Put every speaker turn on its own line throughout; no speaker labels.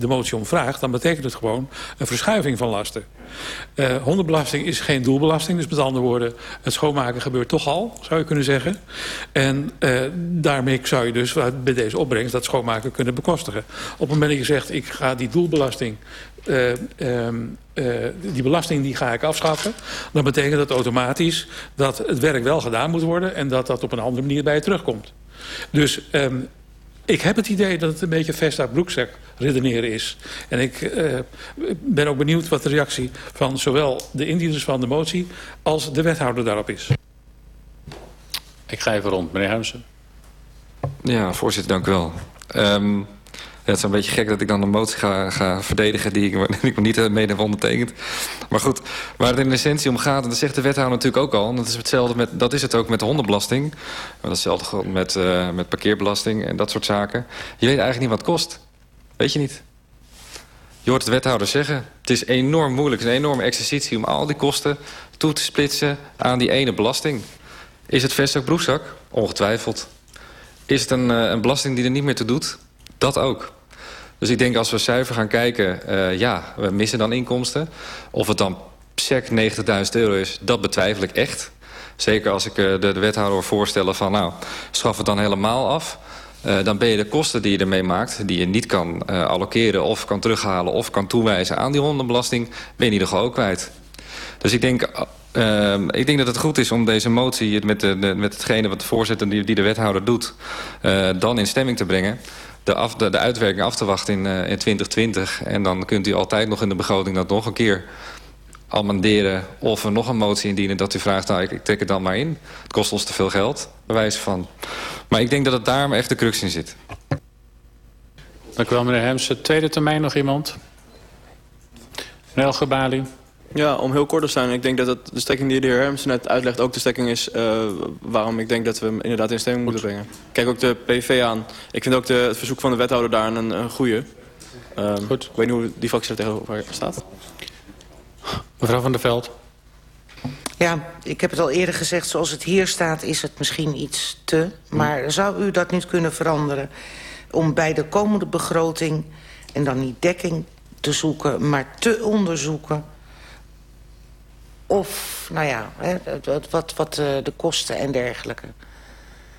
de motie om vraagt... dan betekent het gewoon een verschuiving van lasten. Uh, hondenbelasting is geen doelbelasting. Dus met andere woorden, het schoonmaken gebeurt toch al, zou je kunnen zeggen. En uh, daarmee zou je dus bij deze opbrengst dat schoonmaken kunnen bekostigen. Op het moment dat je zegt, ik ga die doelbelasting... Uh, die belasting die ga ik afschaffen... dan betekent dat automatisch dat het werk wel gedaan moet worden... en dat dat op een andere manier bij je terugkomt. Dus um, ik heb het idee dat het een beetje Vesta broekzak redeneren is. En ik uh, ben ook benieuwd wat de reactie van zowel de indieners van de motie... als de wethouder daarop is.
Ik ga even rond. Meneer Huimsen.
Ja, voorzitter, dank u wel. Um, het is een beetje gek dat ik dan een motie ga, ga verdedigen... die ik, ik niet mede heb ondertekend. Maar goed, waar het in essentie om gaat... en dat zegt de wethouder natuurlijk ook al... dat is, hetzelfde met, dat is het ook met de hondenbelasting. Dat is hetzelfde met, uh, met parkeerbelasting en dat soort zaken. Je weet eigenlijk niet wat het kost. Weet je niet. Je hoort de wethouder zeggen... het is enorm moeilijk, een enorme exercitie... om al die kosten toe te splitsen aan die ene belasting. Is het vestzak broekzak? Ongetwijfeld. Is het een, uh, een belasting die er niet meer toe doet? Dat ook. Dus ik denk als we zuiver gaan kijken, uh, ja, we missen dan inkomsten. Of het dan sec 90.000 euro is, dat betwijfel ik echt. Zeker als ik uh, de, de wethouder voorstellen van, nou, schaf het dan helemaal af. Uh, dan ben je de kosten die je ermee maakt, die je niet kan uh, allokeren of kan terughalen of kan toewijzen aan die hondenbelasting, ben je in ieder ook kwijt. Dus ik denk, ik denk dat het goed is om deze motie met, de, met hetgene wat de voorzitter die, die de wethouder doet, dan in stemming te brengen de, de, uitwerking af te wachten in, uh, in 2020. En dan kunt u altijd nog in de begroting dat nog een keer amenderen... of er nog een motie indienen dat u vraagt... nou, ik, trek het dan maar in. Het kost ons te veel geld, bewijs van. Maar ik denk dat het daar echt de crux in zit.
Dank u wel, meneer Hemsen. Tweede termijn nog iemand? Meneer Gebali.
Ja, om heel kort te zijn. Ik denk dat het de stekking die de heer Hermsen net uitlegt... ook de stekking is uh, waarom ik denk dat we hem inderdaad in stemming moeten brengen. Kijk ook de PV aan. Ik vind ook de, het verzoek van de wethouder daar een, een goede. Um, Goed. Ik weet niet hoe die fractie er tegenover staat.
Mevrouw van der Veld.
Ja, ik heb het al eerder gezegd. Zoals het hier staat is het misschien iets te. Maar zou u dat niet kunnen veranderen? Om bij de komende begroting... en dan niet dekking te zoeken, maar te onderzoeken of, nou ja, hè, wat, wat, uh, de kosten en dergelijke.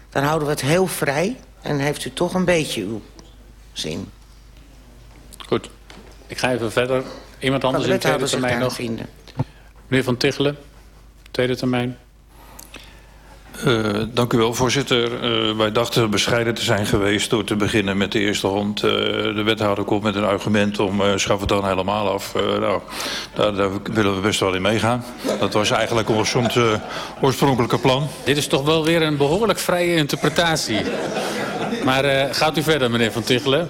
Dan houden we het heel vrij en heeft u toch een beetje uw zin.
Goed. Ik ga even verder. Iemand anders in de tweede termijn nog? Vinden. Meneer Van Tichelen, tweede termijn.
Uh, dank u wel, voorzitter. Uh, wij dachten bescheiden te zijn geweest door te beginnen met de eerste rond. Uh, de wethouder komt met een argument om schaf het dan helemaal af. nou, daar, daar, willen we best wel in meegaan. Dat was eigenlijk ons oorspronkelijke plan.
Dit is toch wel weer een behoorlijk vrije interpretatie. maar gaat u verder, meneer Van Tichelen.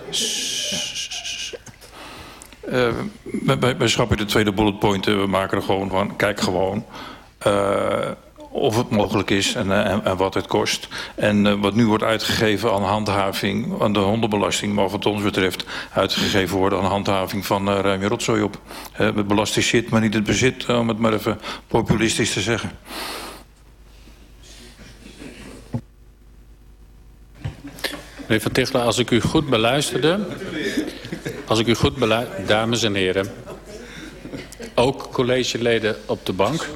wij, wij schrappen de tweede bullet point. We maken er gewoon van, kijk gewoon of het mogelijk is en, uh, en, en wat het kost. En uh, wat nu wordt uitgegeven aan handhaving, aan de hondenbelasting... maar wat ons betreft uitgegeven worden aan handhaving van uh, ruim rotzooi op. Uh, we belasten shit, maar niet het bezit, om het maar even populistisch te zeggen.
Meneer Van Tichelen, als ik u goed beluisterde... Als ik u goed beluisterde... Dames en heren... Ook collegeleden op de bank...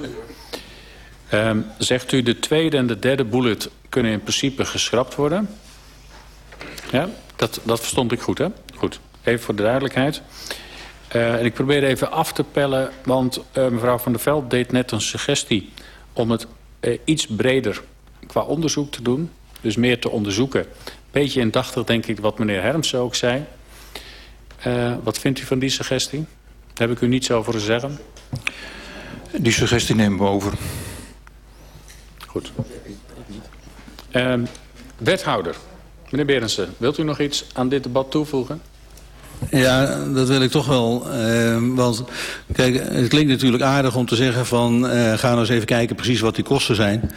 Um, zegt u de tweede en de derde bullet kunnen in principe geschrapt worden? Ja, dat, dat verstond ik goed, hè? Goed, even voor de duidelijkheid. Uh, en ik probeer even af te pellen, want uh, mevrouw Van der Veld deed net een suggestie... om het uh, iets breder qua onderzoek te doen. Dus meer te onderzoeken. Beetje indachtig, denk ik, wat meneer Hermsen ook zei. wat vindt u van die suggestie? Daar heb ik u niets over te zeggen.
Die suggestie nemen we over.
Goed. Uh, wethouder, meneer Berensen, wilt u nog iets aan dit debat toevoegen?
Ja, dat wil ik toch wel. Uh, want kijk, het klinkt natuurlijk aardig om te zeggen van... Uh, ga nou eens even kijken precies wat die kosten zijn.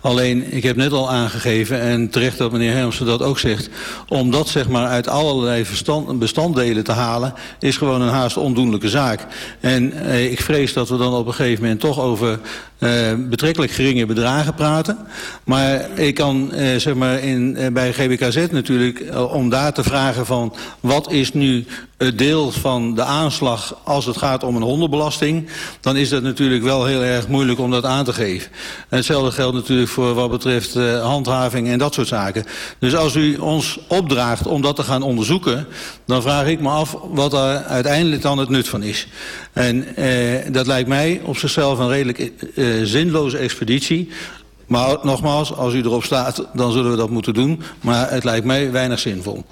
Alleen, ik heb net al aangegeven, en terecht dat meneer Hermsen dat ook zegt... om dat zeg maar uit allerlei verstand, bestanddelen te halen... is gewoon een haast ondoenlijke zaak. En uh, ik vrees dat we dan op een gegeven moment toch over uh, betrekkelijk geringe bedragen praten. Maar ik kan uh, zeg maar in, uh, bij GBKZ natuurlijk, om daar te vragen van wat is nu het deel van de aanslag als het gaat om een hondenbelasting, dan is dat natuurlijk wel heel erg moeilijk om dat aan te geven. En hetzelfde geldt natuurlijk voor wat betreft handhaving en dat soort zaken. Dus als u ons opdraagt om dat te gaan onderzoeken, dan vraag ik me af wat daar uiteindelijk dan het nut van is. En dat lijkt mij op zichzelf een redelijk zinloze expeditie. Maar nogmaals, als u erop staat, dan zullen we dat moeten doen. Maar het lijkt mij weinig zinvol.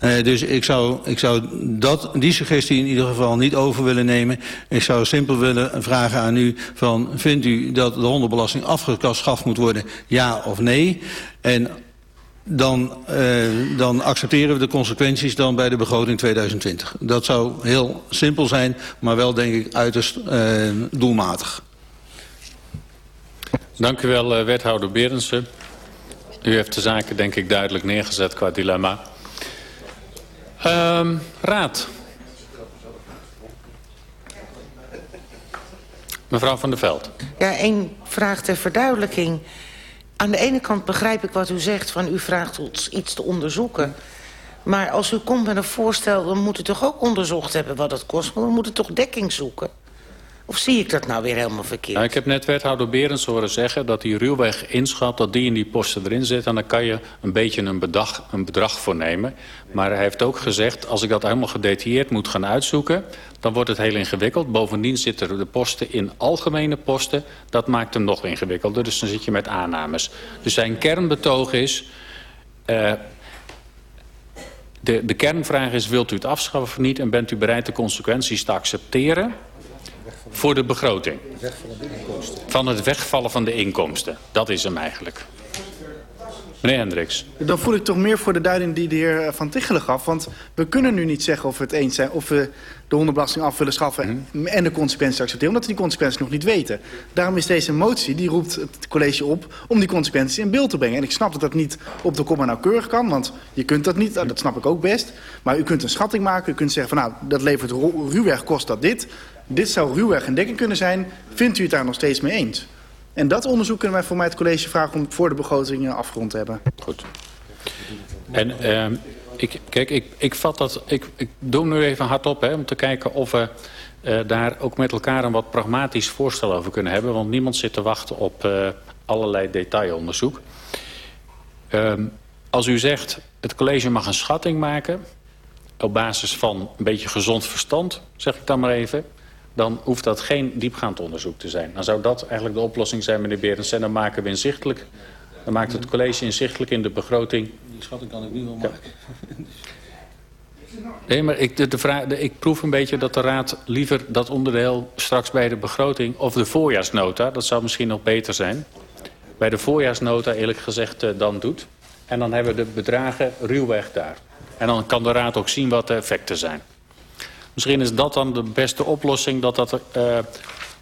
Uh, dus ik zou, ik zou dat, die suggestie in ieder geval niet over willen nemen. Ik zou simpel willen vragen aan u van... vindt u dat de hondenbelasting afgeschaft moet worden, ja of nee? En dan, uh, dan accepteren we de consequenties dan bij de begroting 2020. Dat zou heel simpel zijn, maar wel denk ik uiterst doelmatig.
Dank u wel, uh, wethouder Berensen. U heeft de zaken denk ik duidelijk neergezet qua dilemma. Um, raad. Mevrouw van der Veld.
Ja, één vraag ter verduidelijking. Aan de ene kant begrijp ik wat u zegt... van u vraagt ons iets te onderzoeken. Maar als u komt met een voorstel... dan moet u toch ook onderzocht hebben wat het kost. Maar we moeten toch dekking zoeken. Of zie ik dat nou weer helemaal verkeerd?
Nou, ik heb net wethouder Berends horen zeggen dat hij ruwweg inschat... dat die in die posten erin zit. En dan kan je een beetje een bedrag, een bedrag voor nemen. Maar hij heeft ook gezegd, als ik dat helemaal gedetailleerd moet gaan uitzoeken... dan wordt het heel ingewikkeld. Bovendien zitten de posten in algemene posten. Dat maakt hem nog ingewikkelder. Dus dan zit je met aannames. Dus zijn kernbetoog is... Uh, de, de kernvraag is, wilt u het afschaffen of niet... en bent u bereid de consequenties te accepteren voor de begroting. Van het wegvallen van de inkomsten. Dat is hem eigenlijk. Meneer Hendricks.
Dan voel ik toch meer voor de duiding die de heer Van Tichelen gaf. Want we kunnen nu niet zeggen of we het eens zijn... of we de hondenbelasting af willen schaffen mm. en de consequenties accepteren. Omdat we die consequenties nog niet weten. Daarom is deze motie, die roept het college op... om die consequenties in beeld te brengen. En ik snap dat dat niet op de komma nauwkeurig kan. Want je kunt dat niet, dat snap ik ook best. Maar u kunt een schatting maken. U kunt zeggen van nou, dat levert ruwweg kost dat dit. Dit zou ruwweg een dekking kunnen zijn. Vindt u het daar nog steeds mee eens? En dat onderzoek kunnen wij voor mij het college vragen om voor de begroting afgerond te hebben.
Goed. En uh, ik, kijk, ik, ik vat dat, ik, ik doe nu even hardop hè, om te kijken of we uh, daar ook met elkaar een wat pragmatisch voorstel over kunnen hebben. Want niemand zit te wachten op uh, allerlei detailonderzoek. Uh, als u zegt, het college mag een schatting maken op basis van een beetje gezond verstand, zeg ik dan maar even dan hoeft dat geen diepgaand onderzoek te zijn. Dan zou dat eigenlijk de oplossing zijn, meneer Berends. En dan maken we inzichtelijk, dan maakt het college inzichtelijk in de begroting.
Die schatting kan ik nu wel maken.
Nee, maar ik, de, de vraag, de, ik proef een beetje dat de Raad liever dat onderdeel straks bij de begroting... of de voorjaarsnota, dat zou misschien nog beter zijn... bij de voorjaarsnota eerlijk gezegd uh, dan doet. En dan hebben we de bedragen ruwweg daar. En dan kan de Raad ook zien wat de effecten zijn. Misschien is dat dan de beste oplossing. Dat dat, uh,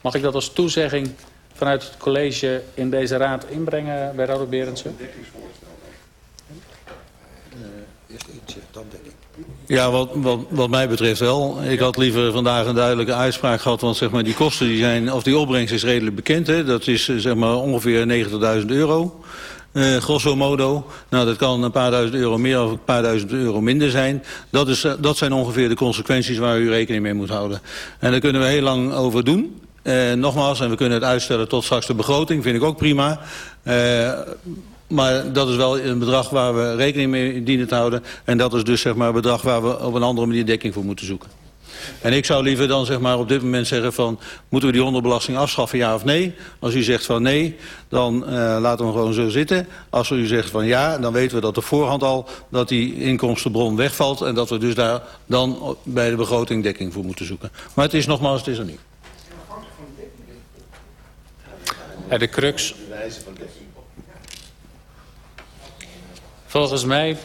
mag ik dat als toezegging vanuit het college in deze raad inbrengen, bij Robert Berendsen?
Ja, wat, wat, wat mij betreft wel. Ik had liever vandaag een duidelijke uitspraak gehad. Want zeg maar, die kosten die zijn, of die opbrengst is redelijk bekend. Hè? Dat is zeg maar, ongeveer 90.000 euro. Uh, grosso modo. Nou, dat kan een paar duizend euro meer of een paar duizend euro minder zijn. Dat, is, uh, dat zijn ongeveer de consequenties waar u rekening mee moet houden. En daar kunnen we heel lang over doen. Uh, nogmaals, en we kunnen het uitstellen tot straks de begroting. Vind ik ook prima. maar dat is wel een bedrag waar we rekening mee dienen te houden. En dat is dus zeg maar, een bedrag waar we op een andere manier dekking voor moeten zoeken. En ik zou liever dan zeg maar, op dit moment zeggen van... moeten we die hondenbelasting afschaffen, ja of nee? Als u zegt van nee, dan uh, laten we hem gewoon zo zitten. Als u zegt van ja, dan weten we dat op voorhand al... dat die inkomstenbron wegvalt... en dat we dus daar dan bij de begroting dekking voor moeten zoeken. Maar het is nogmaals, het is er niet.
Ja, de crux... Volgens mij...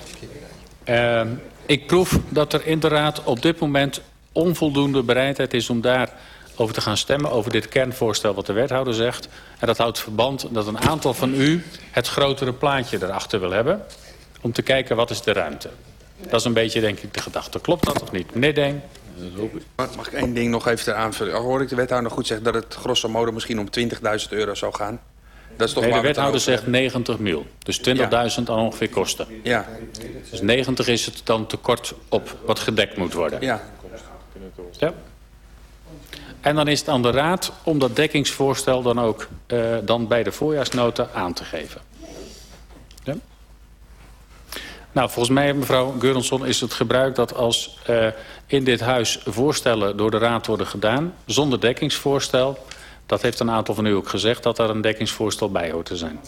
Uh, ik proef dat er inderdaad op dit moment onvoldoende bereidheid is om daar over te gaan stemmen... over dit kernvoorstel wat de wethouder zegt. En dat houdt verband dat een aantal van u het grotere plaatje erachter wil hebben... om te kijken wat is de ruimte. Dat is een beetje, denk ik, de gedachte. Klopt dat of niet? Meneer Deen?
Mag mag ik één ding nog even aanvullen? Hoor ik de wethouder goed zeggen dat het grosso modo misschien om 20.000 euro zou gaan? Dat is toch
Nee, de wethouder zegt 90 mil. Dus 20.000 aan ongeveer kosten.
Ja,
Dus 90 is het dan tekort op wat gedekt moet worden.
ja.
Ja. En dan is het aan de Raad om dat dekkingsvoorstel dan ook eh, dan bij de voorjaarsnota aan te geven. Nou, volgens mij, mevrouw Geurensson, is het gebruik dat als eh, in dit huis voorstellen door de Raad worden gedaan, zonder dekkingsvoorstel, dat heeft een aantal van u ook gezegd, dat er een dekkingsvoorstel bij hoort te zijn.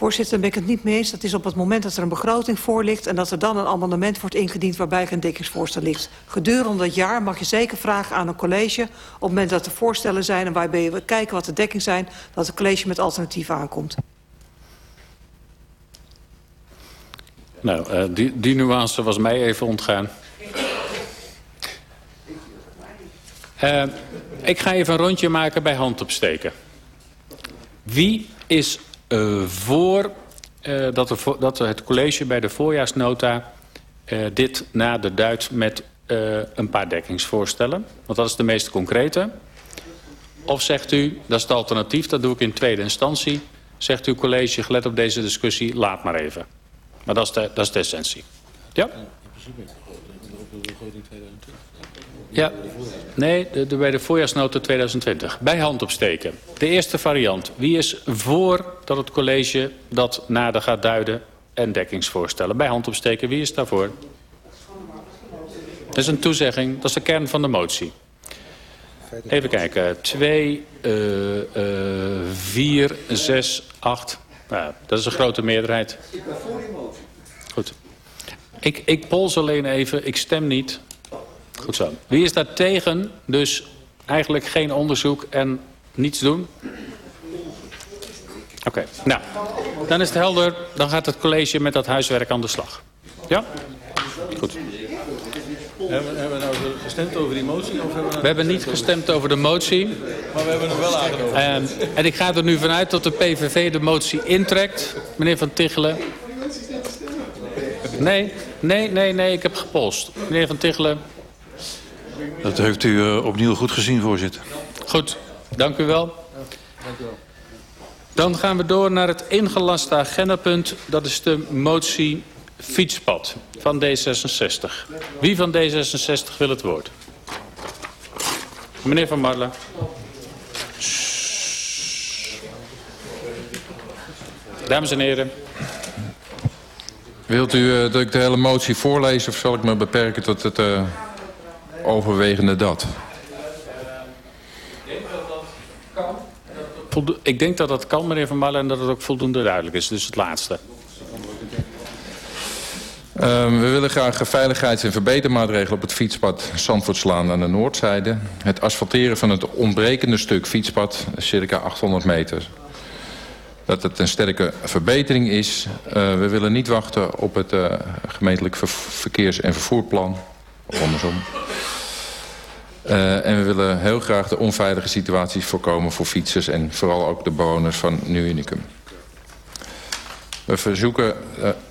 Voorzitter, daar ben ik het niet mee eens. Dat is op het moment dat er een begroting voor ligt... en dat er dan een amendement wordt ingediend waarbij geen dekkingsvoorstel ligt. Gedurende dat jaar mag je zeker vragen aan een college... op het moment dat er voorstellen zijn en waarbij we kijken wat de dekking zijn... dat het college met alternatieven aankomt.
Nou, uh, die, die nuance was mij even ontgaan. Uh, ik ga even een rondje maken bij handopsteken. Wie is uh, voor uh, dat, er, dat het college bij de voorjaarsnota uh, dit naderduidt met een paar dekkingsvoorstellen? Want dat is de meest concrete. Of zegt u, dat is het alternatief, dat doe ik in tweede instantie. Zegt uw college, gelet op deze discussie, laat maar even. Maar dat is de, dat is de essentie. Ja? Ja, nee, de, bij de voorjaarsnota 2020. Bij hand opsteken. De eerste variant. Wie is voor dat het college dat nader gaat duiden en dekkingsvoorstellen? Bij hand opsteken, wie is daarvoor? Dat is een toezegging, dat is de kern van de motie. Even kijken. 2, 4, 6, 8. Nou, dat is een grote meerderheid.
Ik ben voor die motie.
Goed. Ik, ik pols alleen even, ik stem niet. Goed zo. Wie is daar tegen? Dus eigenlijk geen onderzoek en niets doen? Oké, okay. nou, dan is het helder. Dan gaat het college met dat huiswerk aan de slag. Ja? Goed.
Hebben, hebben we nou gestemd over die motie? Of hebben we, nou
we hebben niet gestemd over de motie.
Maar we hebben hem wel aangenomen.
En, en ik ga er nu vanuit dat de PVV de motie intrekt. Meneer Van Tichelen. Nee, nee, nee, nee, ik heb gepolst. Meneer Van Tichelen.
Dat heeft u uh, opnieuw goed gezien, voorzitter.
Goed, dank u wel.
Dank u wel.
Dan gaan we door naar het ingelaste agendapunt. Dat is de motie fietspad van D66. Wie van D66 wil het woord? Meneer Van Marlen. Dames en heren.
Wilt u uh, dat ik de hele motie voorlees of zal ik me beperken tot het uh, overwegende dat?
Ik denk dat dat kan, meneer Van Marlen, en dat het ook voldoende duidelijk is. Dus het laatste.
Uh, we willen graag veiligheids- en verbetermaatregelen op het fietspad Zandvoortslaan aan de noordzijde. Het asfalteren van het ontbrekende stuk fietspad, circa 800 meter. Dat het een sterke verbetering is. Uh, we willen niet wachten op het uh, gemeentelijk ver verkeers- en vervoerplan. Of andersom. Uh, en we willen heel graag de onveilige situaties voorkomen voor fietsers... en vooral ook de bewoners van Unicum. We verzoeken,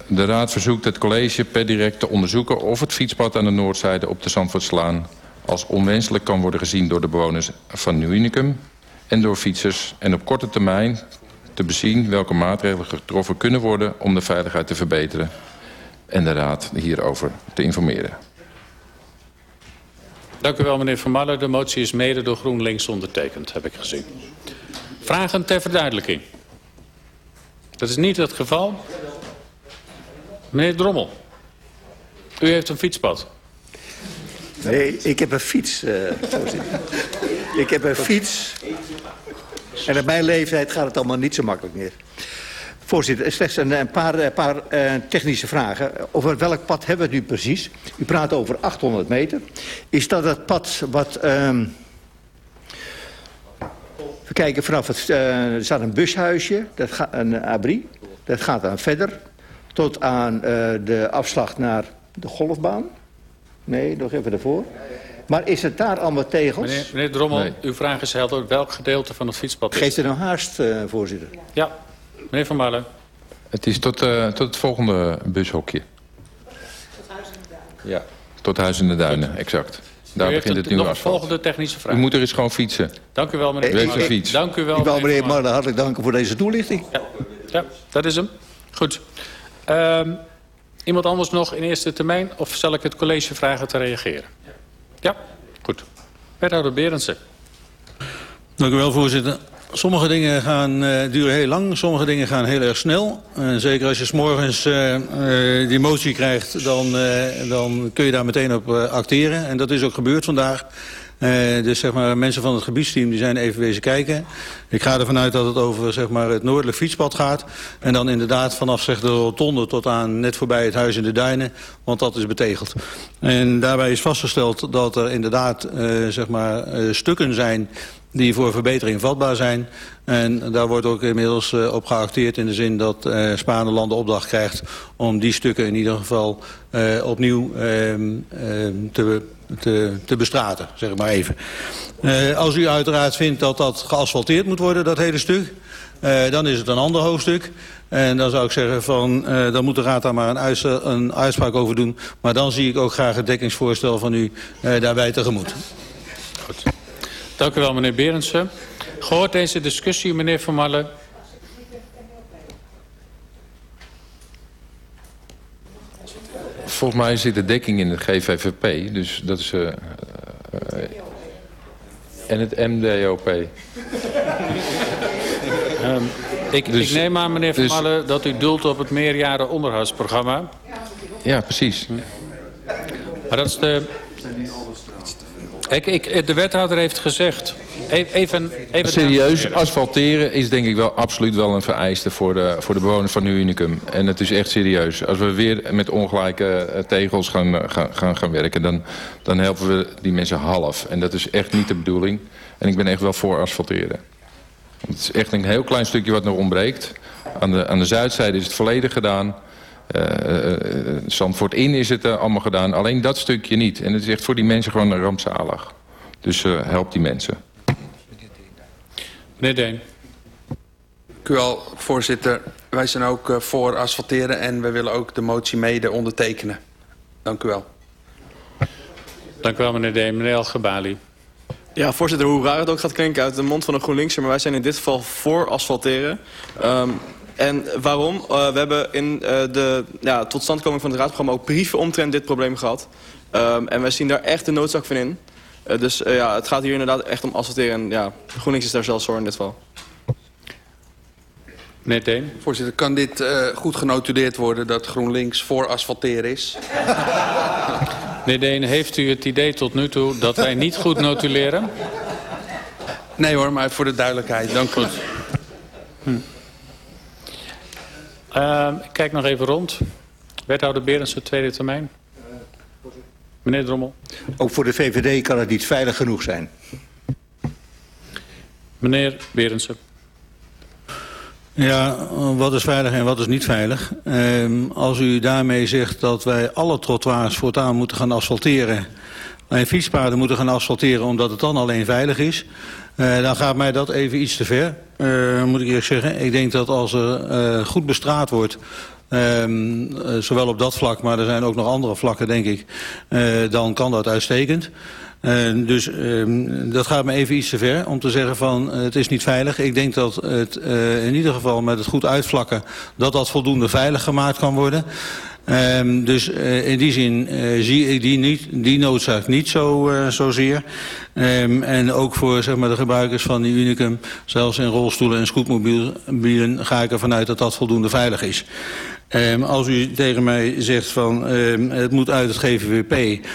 de Raad verzoekt het college per direct te onderzoeken... of het fietspad aan de noordzijde op de Zandvoortslaan... als onwenselijk kan worden gezien door de bewoners van Unicum... en door fietsers en op korte termijn te bezien... welke maatregelen getroffen kunnen worden om de veiligheid te verbeteren... en de Raad hierover te informeren.
Dank u wel, meneer Van Marlen. De motie is mede door GroenLinks ondertekend, heb ik gezien. Vragen ter verduidelijking? Dat is niet het geval. Meneer Drommel, u heeft een fietspad.
Nee, ik heb een fiets, uh, voorzitter. ik heb een fiets. En op mijn leeftijd gaat het allemaal niet zo makkelijk meer. Voorzitter, slechts een, een paar, een paar uh, technische vragen. Over welk pad hebben we het nu precies? U praat over 800 meter. Is dat het pad wat... Um, we kijken vanaf het... Uh, er staat een bushuisje, dat gaat, een abri. Dat gaat dan verder. Tot aan uh, de afslag naar de golfbaan. Nee, nog even ervoor. Maar is het daar allemaal tegels?
Meneer, meneer Drommel, nee. uw vraag is helder. Welk gedeelte van het fietspad is
Geeft er nou haast, uh, voorzitter?
Ja, meneer Van Marlen.
Het is tot, uh, tot het volgende bushokje. Ja, tot Huis in de Duinen, exact. Daar
U
begint het
een-
nieuwe
nog volgende technische
U
vraag.
moet er eens gewoon fietsen.
Dank u wel, meneer
U fiets.
Dank u wel,
Ik
meneer
meneer
Vermalen.
Marlen hartelijk danken voor deze toelichting.
Ja, dat is hem. Goed. Ehm, iemand anders nog in eerste termijn? Of zal ik het college vragen te reageren? Ja, goed. Wethouder Berendsen.
Dank u wel, voorzitter. Sommige dingen gaan, eh, duren heel lang, sommige dingen gaan heel erg snel. En zeker als je s'morgens eh eh, die motie krijgt, dan, eh, dan kun je daar meteen op eh, acteren. En dat is ook gebeurd vandaag. Eh, dus zeg maar, mensen van het gebiedsteam die zijn even wezen kijken. Ik ga ervan uit dat het over zeg maar, het noordelijk fietspad gaat. En dan inderdaad vanaf zeg, de rotonde tot aan net voorbij het huis in de duinen. Want dat is betegeld. En daarbij is vastgesteld dat er inderdaad eh, zeg maar, eh, stukken zijn die voor verbetering vatbaar zijn. En daar wordt ook inmiddels uh, op geacteerd in de zin dat uh, Spaanland de opdracht krijgt... om die stukken in ieder geval uh, opnieuw te, te, te bestraten, zeg maar even. als u uiteraard vindt dat dat geasfalteerd moet worden, dat hele stuk... dan is het een ander hoofdstuk. En dan zou ik zeggen van, dan moet de Raad daar maar een, een uitspraak over doen. Maar dan zie ik ook graag het dekkingsvoorstel van u daarbij tegemoet.
Goed. Dank u wel, meneer Berendsen. Gehoord deze discussie, meneer Van Marlen.
Volgens mij zit de dekking in het GVVP, dus dat is... Uh, uh, en het MDOP.
um, ik, dus, ik, neem aan, meneer Van Marlen, dus, dat u doelt op het meerjaren onderhoudsprogramma.
Ja, precies.
Maar dat is de... Ik, ik, de wethouder heeft gezegd... Even, even
Serieus, asfalteren is denk ik wel absoluut wel een vereiste voor de, voor de bewoners van Unicum. En het is echt serieus. Als we weer met ongelijke tegels gaan, gaan, gaan, gaan werken, dan, dan helpen we die mensen half. En dat is echt niet de bedoeling. En ik ben echt wel voor asfalteren. Het is echt een heel klein stukje wat nog ontbreekt. Aan de, aan de zuidzijde is het volledig gedaan. Uh, uh, Zandvoort in is het uh, allemaal gedaan. Alleen dat stukje niet. En het is echt voor die mensen gewoon een rampzalig. Dus help die mensen.
Meneer Deen.
Dank u wel, voorzitter. Wij zijn ook voor asfalteren en we willen ook de motie mede ondertekenen. Dank u wel.
Dank u wel, meneer Deen. Meneer Elgebali.
Ja, voorzitter, hoe raar het ook gaat klinken uit de mond van een GroenLinkser... maar wij zijn in dit geval voor asfalteren. Um, En waarom? Uh, we hebben in uh, de ja, totstandkoming van het raadsprogramma ook brieven omtrent dit probleem gehad. Um, en wij zien daar echt de noodzaak van in. Uh, dus ja, het gaat hier inderdaad echt om asfalteren. En ja, GroenLinks is daar zelfs voor in dit geval.
Meneer Deen.
Voorzitter, kan dit goed genotuleerd worden dat GroenLinks voor asfalteren is?
Meneer Deen, heeft u het idee tot nu toe dat wij niet goed notuleren?
Nee hoor, maar voor de duidelijkheid. Dank u.
Hm. Uh, ik kijk nog even rond. Wethouder Berendsen, tweede termijn. Meneer Drommel.
Ook voor de VVD kan het niet veilig genoeg zijn.
Meneer Berendsen.
Ja, wat is veilig en wat is niet veilig? Um, als u daarmee zegt dat wij alle trottoirs voortaan moeten gaan asfalteren... en fietspaden moeten gaan asfalteren omdat het dan alleen veilig is... Uh, dan gaat mij dat even iets te ver, uh, moet ik eerlijk zeggen. Ik denk dat als er uh, goed bestraat wordt... Um, zowel op dat vlak, maar er zijn ook nog andere vlakken, denk ik... dan kan dat uitstekend. Uh, dus uh, dat gaat me even iets te ver om te zeggen van het is niet veilig. Ik denk dat het in ieder geval met het goed uitvlakken... dat dat voldoende veilig gemaakt kan worden. Um, dus uh, in die zin uh, zie ik die, niet, noodzaak niet zo, uh, zozeer. Um, en ook voor zeg maar, de gebruikers van die Unicum, zelfs in rolstoelen en scootmobielen, ga ik ervan uit dat dat voldoende veilig is. Um, als u tegen mij zegt van het moet uit het GVWP...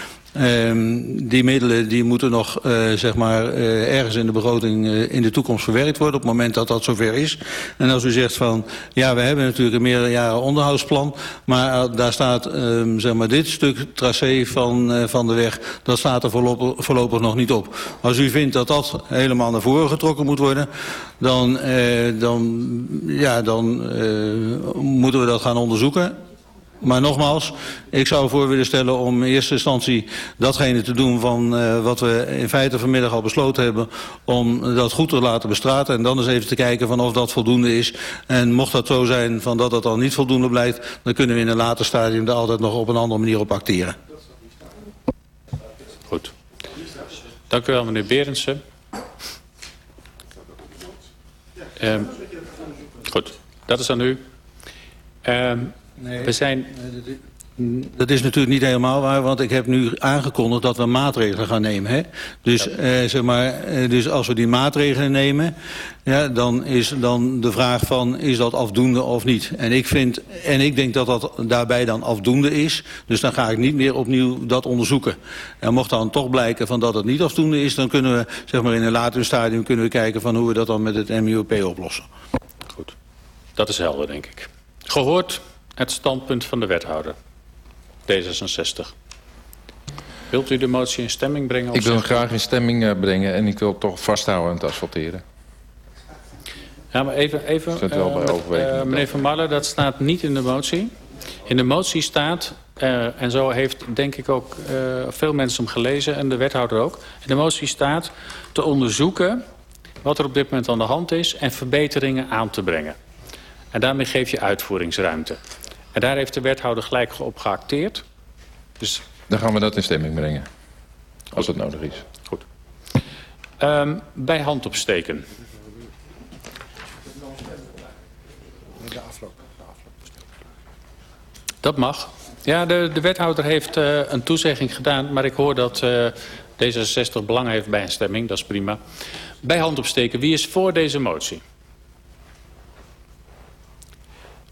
Um, die middelen die moeten nog uh, zeg maar, uh, ergens in de begroting uh, in de toekomst verwerkt worden... op het moment dat dat zover is. En als u zegt van, ja, we hebben natuurlijk een meerjaren onderhoudsplan... maar daar staat um, zeg maar, dit stuk tracé van, van de weg... dat staat er voorlopig, voorlopig nog niet op. Als u vindt dat dat helemaal naar voren getrokken moet worden... dan, dan, ja, dan moeten we dat gaan onderzoeken... Maar nogmaals, ik zou voor willen stellen om in eerste instantie datgene te doen van uh, wat we in feite vanmiddag al besloten hebben. Om dat goed te laten bestraten en dan eens even te kijken van of dat voldoende is. En mocht dat zo zijn van dat dat al niet voldoende blijkt, dan kunnen we in een later stadium daar altijd nog op een andere manier op acteren.
Goed. Dank u wel, meneer Berendsen. Ehm, goed, dat is aan u. We zijn...
Dat is natuurlijk niet helemaal waar, want ik heb nu aangekondigd dat we maatregelen gaan nemen. Hè? Dus, eh, zeg maar, eh, dus als we die maatregelen nemen, ja, dan is dan de vraag van is dat afdoende of niet. En ik, vind, en ik denk dat dat daarbij dan afdoende is, dus dan ga ik niet meer opnieuw dat onderzoeken. En mocht dan toch blijken van dat het niet afdoende is, dan kunnen we zeg maar, in een later stadium kunnen we kijken van hoe we dat dan met het MUP oplossen.
Goed, dat is helder denk ik. Gehoord het standpunt van de wethouder. D66. Wilt u de motie in stemming brengen?
Ik wil hem graag in stemming uh, brengen en ik wil toch vasthouden aan het asfalteren.
Ja, maar even, even
wel bij overweging,
uh, meneer Van Marlen, dat staat niet in de motie. In de motie staat, uh, en zo heeft denk ik ook veel mensen hem gelezen en de wethouder ook. In de motie staat te onderzoeken wat er op dit moment aan de hand is en verbeteringen aan te brengen. En daarmee geef je uitvoeringsruimte. En daar heeft de wethouder gelijk op geacteerd. Dus...
Dan gaan we dat in stemming brengen. Als het nodig is.
Goed. Um, bij hand opsteken.
De afloop.
Dat mag. Ja, de, de wethouder heeft uh, een toezegging gedaan... maar ik hoor dat uh, D66 belang heeft bij een stemming. Dat is prima. Bij hand opsteken. Wie is voor deze motie?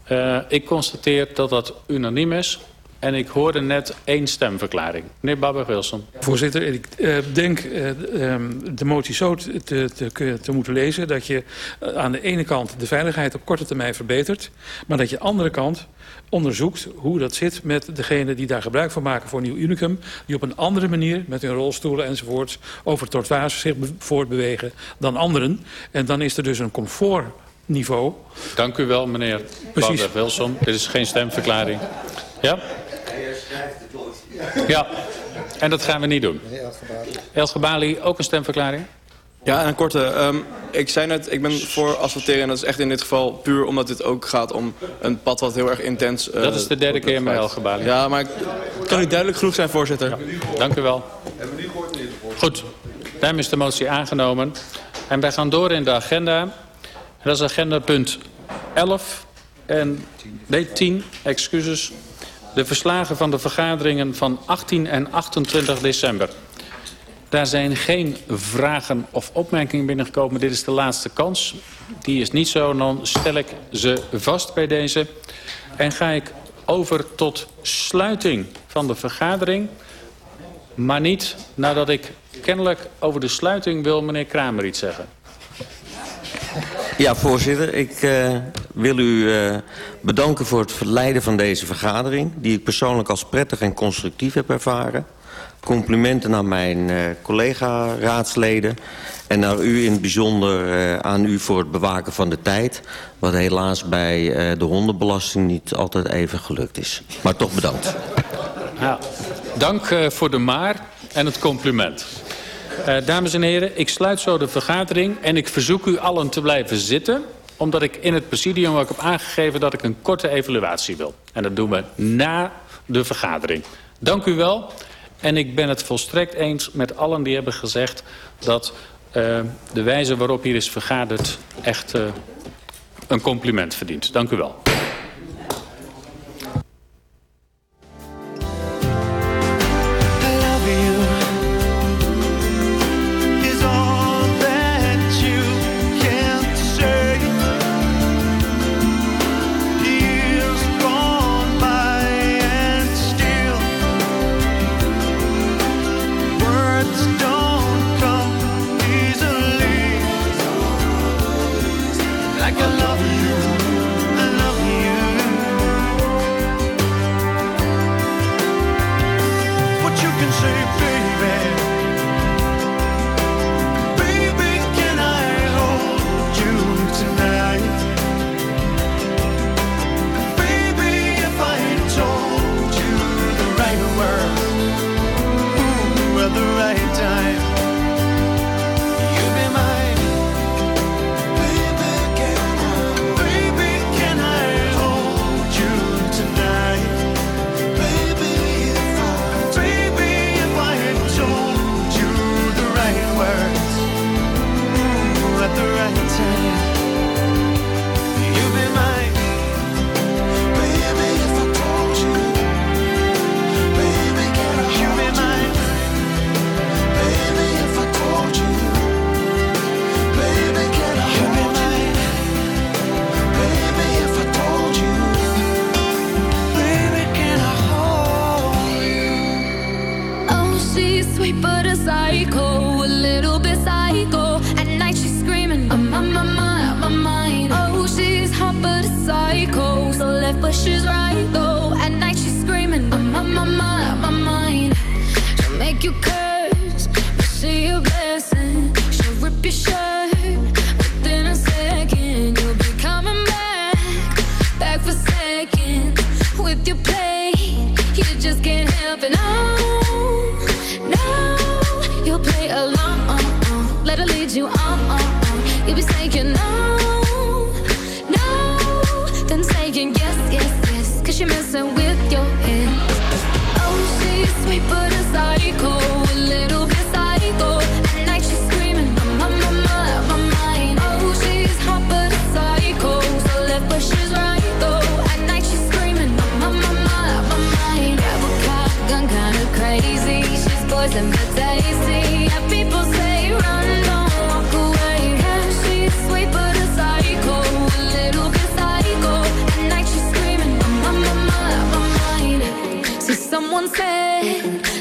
Uh, ik constateer dat dat unaniem is. En ik hoorde net één stemverklaring. Meneer Babber-Wilson.
Voorzitter, ik uh, denk uh, um, de motie zo te, te, te, moeten lezen... dat je aan de ene kant de veiligheid op korte termijn verbetert... maar dat je aan de andere kant onderzoekt hoe dat zit met degene die daar gebruik van maken voor Nieuw Unicum... die op een andere manier met hun rolstoelen enzovoorts over trottoirs zich voortbewegen dan anderen. En dan is er dus een comfort niveau.
Dank u wel, meneer Wilson. Dit is geen stemverklaring. Ja? Ja, en dat gaan we niet doen. El Gebali, ook een stemverklaring?
Ja, een korte. Um, ik zei net, ik ben voor asfalteren en dat is echt in dit geval puur omdat dit ook gaat om een pad wat heel erg intens... Uh,
dat is de derde keer met El Gebali.
Ja, maar kan niet duidelijk genoeg zijn, voorzitter. Ja.
Dank u wel. Goed, daarmee is de motie aangenomen. En wij gaan door in de agenda. Dat is agenda punt 11 en nee 10, excuses. De verslagen van de vergaderingen van 18 en 28 december. Daar zijn geen vragen of opmerkingen binnengekomen. Dit is de laatste kans. Die is niet zo, dan stel ik ze vast bij deze. En ga ik over tot sluiting van de vergadering. Maar niet nadat ik kennelijk over de sluiting wil meneer Kramer iets zeggen.
Ja, voorzitter. Ik uh, wil u uh, bedanken voor het verleiden van deze vergadering... die ik persoonlijk als prettig en constructief heb ervaren. Complimenten aan mijn uh, collega-raadsleden... en naar u in het bijzonder aan u voor het bewaken van de tijd... wat helaas bij de hondenbelasting niet altijd even gelukt is. Maar toch bedankt.
Ja, dank voor de maar en het compliment. Uh, dames en heren, ik sluit zo de vergadering en ik verzoek u allen te blijven zitten omdat ik in het presidium ook heb aangegeven dat ik een korte evaluatie wil. En dat doen we na de vergadering. Dank u wel. En ik ben het volstrekt eens met allen die hebben gezegd dat uh, de wijze waarop hier is vergaderd echt uh, een compliment verdient. Dank u wel.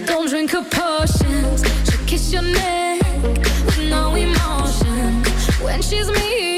don't drink her potions. She'll kiss your neck with no emotion when she's me.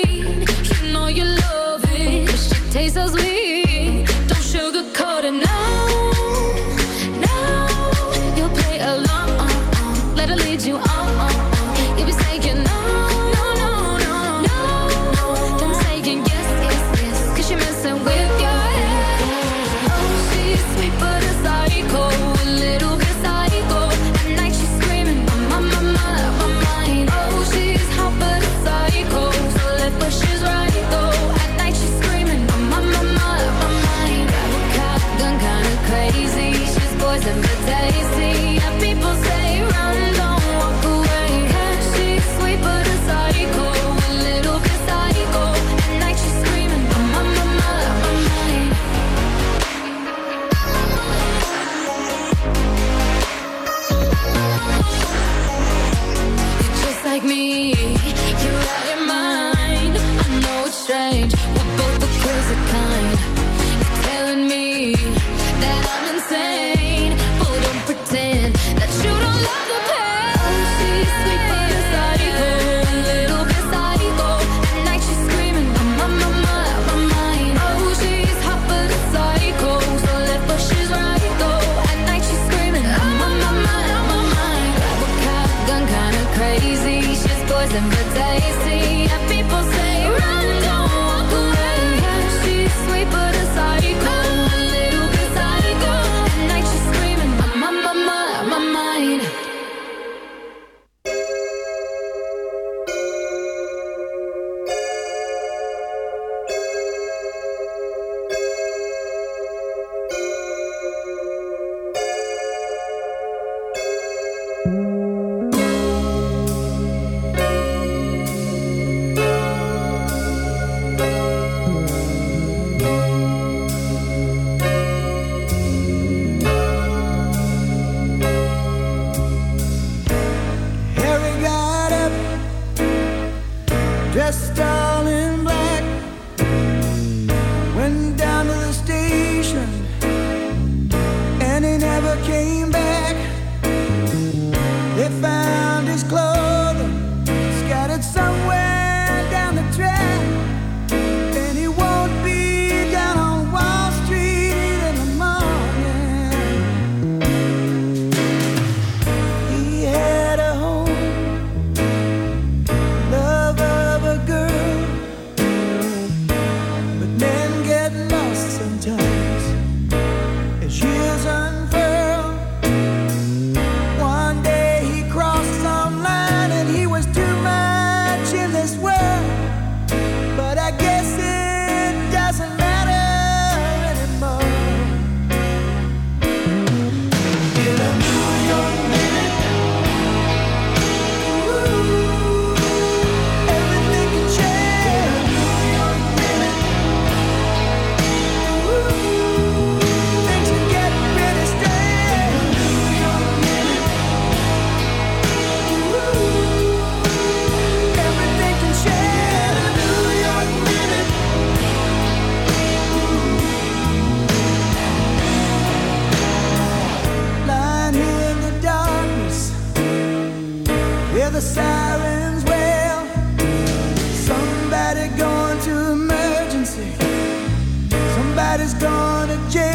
Somebody's gonna jail.